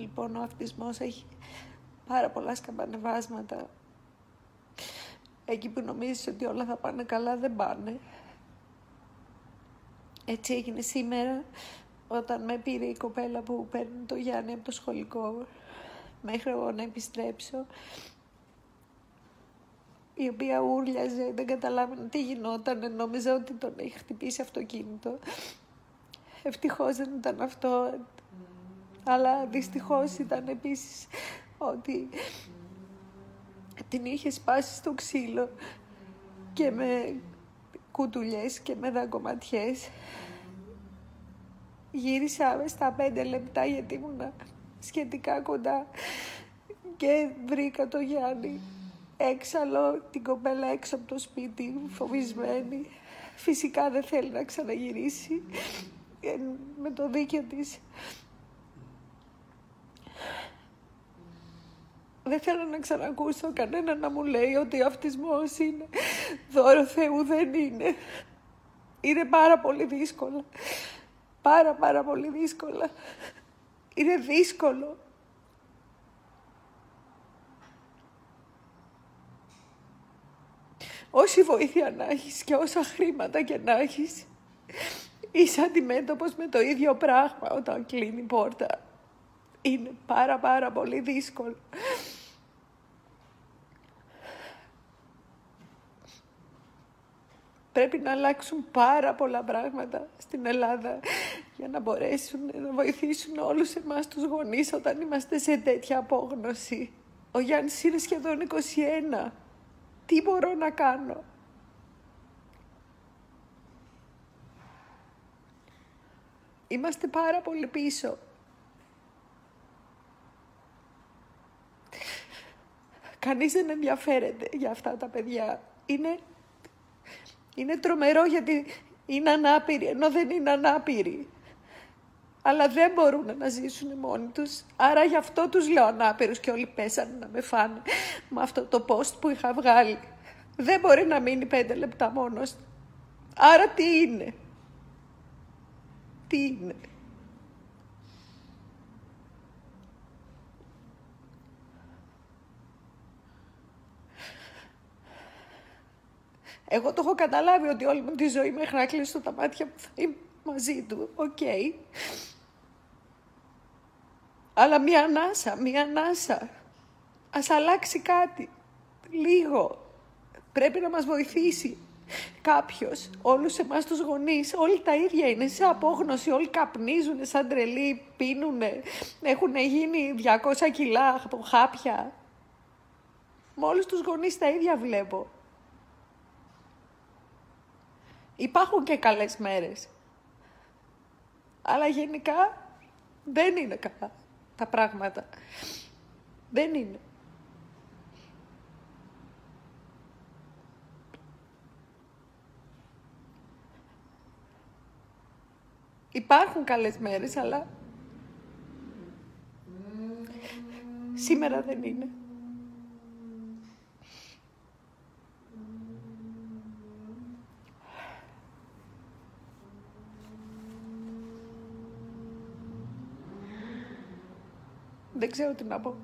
Λοιπόν, ο αυτισμός έχει πάρα πολλά σκαμπανεβάσματα. Εκεί που νομίζεις ότι όλα θα πάνε καλά, δεν πάνε. Έτσι έγινε σήμερα, όταν με πήρε η κοπέλα που παίρνει το Γιάννη από το σχολικό, μέχρι εγώ να επιστρέψω, η οποία ούρλιαζε, δεν καταλάβαινε τι γινόταν, νόμιζα ότι τον έχει χτυπήσει αυτοκίνητο. Ευτυχώς δεν ήταν αυτό, αλλά δυστυχώς ήταν επίσης ότι την είχε σπάσει στο ξύλο και με κουτουλιές και με δαγκωματιές. Γύρισα στα πέντε λεπτά γιατί ήμουν σχετικά κοντά και βρήκα το Γιάννη έξαλλο, την κοπέλα έξω από το σπίτι, φοβισμένη. Φυσικά δεν θέλει να ξαναγυρίσει ε, με το δίκαιο της. Δεν θέλω να ξανακούσω κανένα να μου λέει ότι ο αυτισμός είναι δώρο Θεού, δεν είναι. Είναι πάρα πολύ δύσκολα. Πάρα πάρα πολύ δύσκολα. Είναι δύσκολο. Όση βοήθεια να έχεις και όσα χρήματα και να έχεις, είσαι αντιμέτωπος με το ίδιο πράγμα όταν κλείνει η πόρτα. Είναι πάρα πάρα πολύ δύσκολο. Πρέπει να αλλάξουν πάρα πολλά πράγματα στην Ελλάδα για να μπορέσουν να βοηθήσουν όλους εμάς τους γονείς όταν είμαστε σε τέτοια απόγνωση. Ο Γιάννης είναι σχεδόν 21. Τι μπορώ να κάνω; Είμαστε πάρα πολύ πίσω. Κανείς δεν ενδιαφέρεται για αυτά τα παιδιά. Είναι, είναι τρομερό γιατί είναι ανάπηροι, ενώ δεν είναι ανάπηροι. Αλλά δεν μπορούν να ζήσουν μόνοι τους. Άρα γι' αυτό τους λέω ανάπηρους και όλοι πέσανε να με φάνε με αυτό το post που είχα βγάλει. Δεν μπορεί να μείνει πέντε λεπτά μόνος. Άρα τι είναι; Τι είναι; Εγώ το έχω καταλάβει ότι όλη μου τη ζωή μέχρι να κλείσω τα μάτια που θα είμαι μαζί του. Οκ. Αλλά μία ανάσα, μία ανάσα. Ας αλλάξει κάτι. Λίγο. Πρέπει να μας βοηθήσει κάποιος. Όλους εμάς τους γονείς, όλοι τα ίδια είναι σε απόγνωση, όλοι καπνίζουν σαν τρελοί, πίνουνε, έχουν γίνει 200 κιλά από χάπια. Με όλους τους γονείς τα ίδια βλέπω. Υπάρχουν και καλές μέρες. Αλλά γενικά δεν είναι καλά τα πράγματα. Δεν είναι. Υπάρχουν καλές μέρες, αλλά σήμερα δεν είναι. Δεν ξέρω τι να πω.